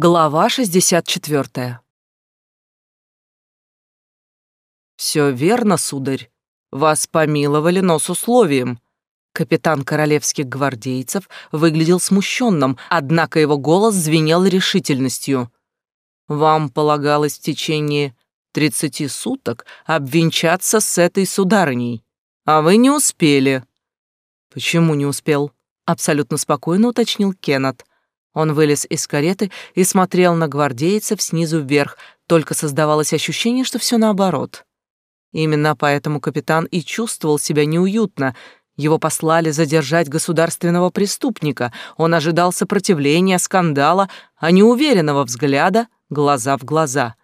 Глава 64. «Все верно, сударь. Вас помиловали, но с условием». Капитан королевских гвардейцев выглядел смущенным, однако его голос звенел решительностью. «Вам полагалось в течение тридцати суток обвенчаться с этой сударыней, а вы не успели». «Почему не успел?» — абсолютно спокойно уточнил Кеннет. Он вылез из кареты и смотрел на гвардейцев снизу вверх, только создавалось ощущение, что все наоборот. Именно поэтому капитан и чувствовал себя неуютно. Его послали задержать государственного преступника. Он ожидал сопротивления, скандала, а не уверенного взгляда глаза в глаза.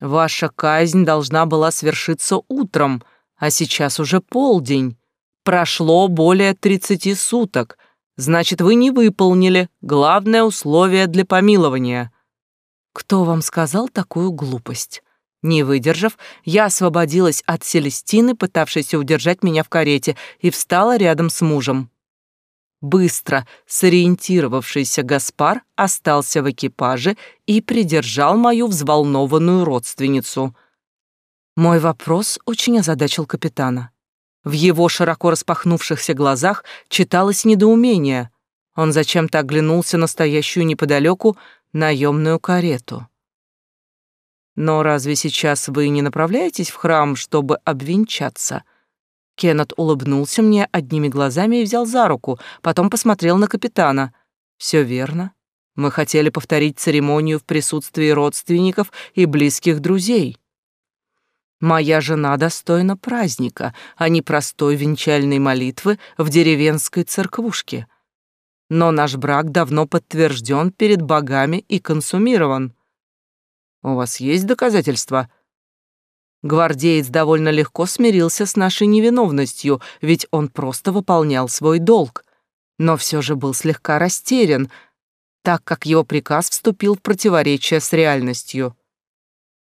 Ваша казнь должна была свершиться утром, а сейчас уже полдень. Прошло более тридцати суток — Значит, вы не выполнили главное условие для помилования. Кто вам сказал такую глупость? Не выдержав, я освободилась от Селестины, пытавшейся удержать меня в карете, и встала рядом с мужем. Быстро сориентировавшийся Гаспар остался в экипаже и придержал мою взволнованную родственницу. Мой вопрос очень озадачил капитана. В его широко распахнувшихся глазах читалось недоумение. Он зачем-то оглянулся на стоящую неподалеку наемную карету. «Но разве сейчас вы не направляетесь в храм, чтобы обвенчаться?» Кеннет улыбнулся мне одними глазами и взял за руку, потом посмотрел на капитана. «Все верно. Мы хотели повторить церемонию в присутствии родственников и близких друзей». Моя жена достойна праздника, а не простой венчальной молитвы в деревенской церквушке. Но наш брак давно подтвержден перед богами и консумирован. У вас есть доказательства? Гвардеец довольно легко смирился с нашей невиновностью, ведь он просто выполнял свой долг. Но все же был слегка растерян, так как его приказ вступил в противоречие с реальностью.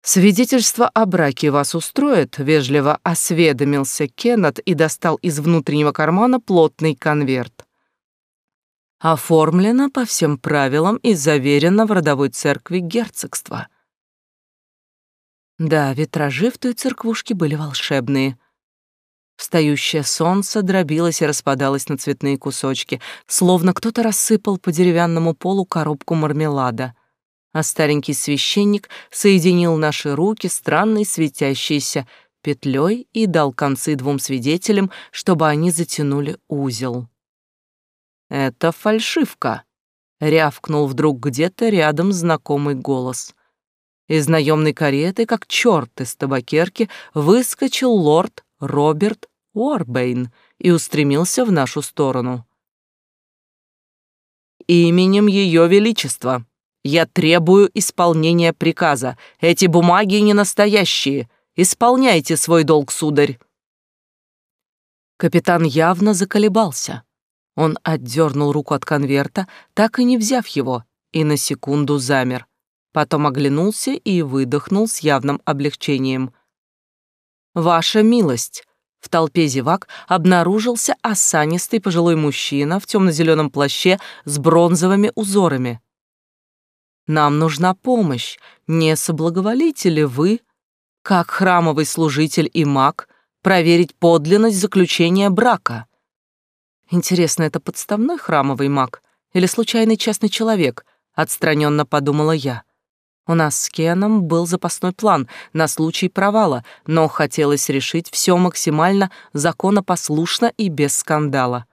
«Свидетельство о браке вас устроит?» — вежливо осведомился Кеннет и достал из внутреннего кармана плотный конверт. «Оформлено по всем правилам и заверено в родовой церкви герцогства». Да, витражи в той церквушке были волшебные. Встающее солнце дробилось и распадалось на цветные кусочки, словно кто-то рассыпал по деревянному полу коробку мармелада — а старенький священник соединил наши руки странной светящейся петлей и дал концы двум свидетелям, чтобы они затянули узел. «Это фальшивка», — рявкнул вдруг где-то рядом знакомый голос. Из наемной кареты, как черт из табакерки, выскочил лорд Роберт Уорбейн и устремился в нашу сторону. «Именем Ее Величества», я требую исполнения приказа. Эти бумаги не настоящие. Исполняйте свой долг, сударь. Капитан явно заколебался. Он отдернул руку от конверта, так и не взяв его, и на секунду замер. Потом оглянулся и выдохнул с явным облегчением. «Ваша милость!» В толпе зевак обнаружился осанистый пожилой мужчина в темно-зеленом плаще с бронзовыми узорами. Нам нужна помощь. Не соблаговолите ли вы, как храмовый служитель и маг, проверить подлинность заключения брака? Интересно, это подставной храмовый маг или случайный частный человек? Отстраненно подумала я. У нас с Кеном был запасной план на случай провала, но хотелось решить все максимально законопослушно и без скандала.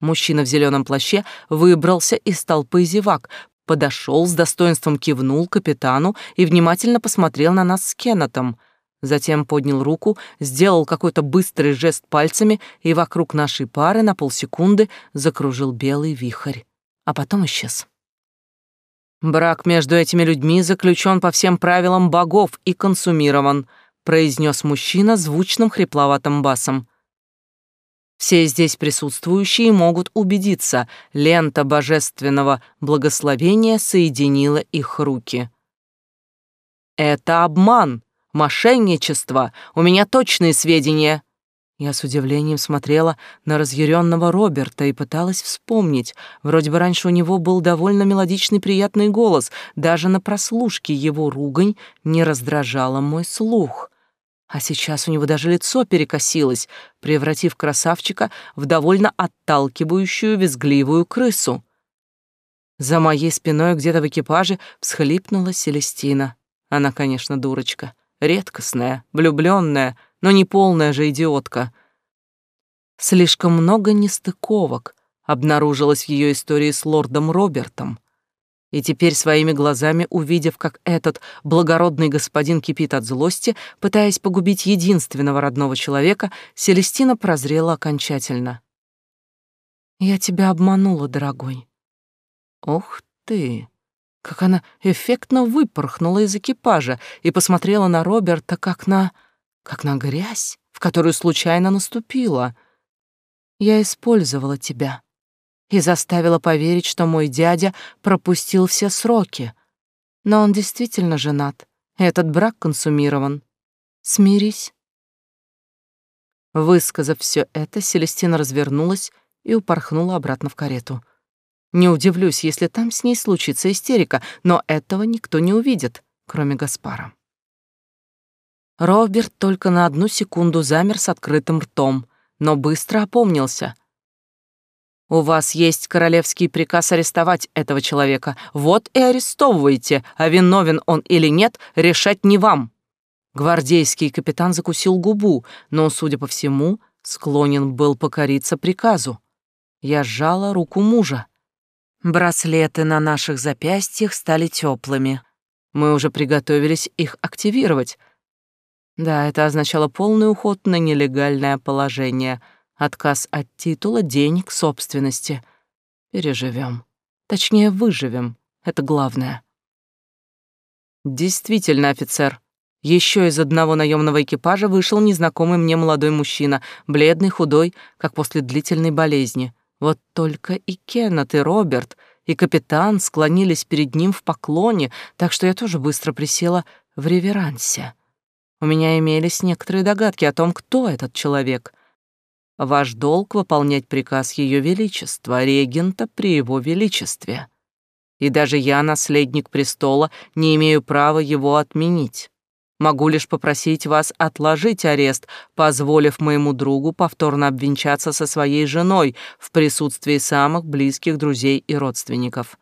Мужчина в зеленом плаще выбрался из толпы зевак, подошел, с достоинством кивнул капитану и внимательно посмотрел на нас с Кеннетом. Затем поднял руку, сделал какой-то быстрый жест пальцами, и вокруг нашей пары на полсекунды закружил белый вихрь, а потом исчез. «Брак между этими людьми заключен по всем правилам богов и консумирован», произнес мужчина звучным хрипловатым басом. Все здесь присутствующие могут убедиться, лента божественного благословения соединила их руки. «Это обман, мошенничество, у меня точные сведения». Я с удивлением смотрела на разъяренного Роберта и пыталась вспомнить. Вроде бы раньше у него был довольно мелодичный приятный голос. Даже на прослушке его ругань не раздражала мой слух. А сейчас у него даже лицо перекосилось, превратив красавчика в довольно отталкивающую визгливую крысу. За моей спиной где-то в экипаже всхлипнула Селестина. Она, конечно, дурочка, редкостная, влюбленная, но не полная же идиотка. Слишком много нестыковок обнаружилось в ее истории с лордом Робертом. И теперь своими глазами, увидев, как этот благородный господин кипит от злости, пытаясь погубить единственного родного человека, Селестина прозрела окончательно. «Я тебя обманула, дорогой». «Ох ты!» Как она эффектно выпорхнула из экипажа и посмотрела на Роберта, как на как на грязь, в которую случайно наступила. Я использовала тебя и заставила поверить, что мой дядя пропустил все сроки. Но он действительно женат, этот брак консумирован. Смирись. Высказав все это, Селестина развернулась и упорхнула обратно в карету. Не удивлюсь, если там с ней случится истерика, но этого никто не увидит, кроме Гаспара. Роберт только на одну секунду замер с открытым ртом, но быстро опомнился. «У вас есть королевский приказ арестовать этого человека. Вот и арестовывайте, а виновен он или нет, решать не вам». Гвардейский капитан закусил губу, но, судя по всему, склонен был покориться приказу. Я сжала руку мужа. Браслеты на наших запястьях стали теплыми. Мы уже приготовились их активировать — да, это означало полный уход на нелегальное положение, отказ от титула, денег, собственности. Переживем. Точнее, выживем. Это главное. Действительно, офицер. Еще из одного наемного экипажа вышел незнакомый мне молодой мужчина, бледный, худой, как после длительной болезни. Вот только и Кеннет, и Роберт, и капитан склонились перед ним в поклоне, так что я тоже быстро присела в реверансе. У меня имелись некоторые догадки о том, кто этот человек. Ваш долг — выполнять приказ Ее Величества, регента при Его Величестве. И даже я, наследник престола, не имею права его отменить. Могу лишь попросить вас отложить арест, позволив моему другу повторно обвенчаться со своей женой в присутствии самых близких друзей и родственников.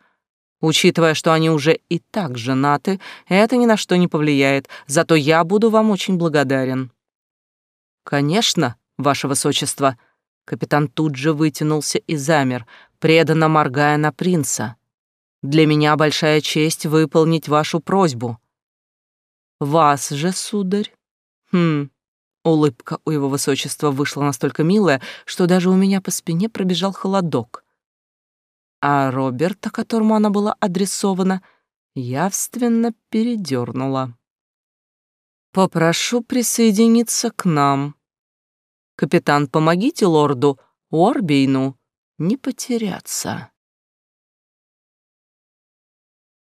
Учитывая, что они уже и так женаты, это ни на что не повлияет, зато я буду вам очень благодарен». «Конечно, ваше высочество». Капитан тут же вытянулся и замер, преданно моргая на принца. «Для меня большая честь выполнить вашу просьбу». «Вас же, сударь?» «Хм...» Улыбка у его высочества вышла настолько милая, что даже у меня по спине пробежал холодок а Роберта, которому она была адресована, явственно передернула. «Попрошу присоединиться к нам. Капитан, помогите лорду Уорбейну не потеряться».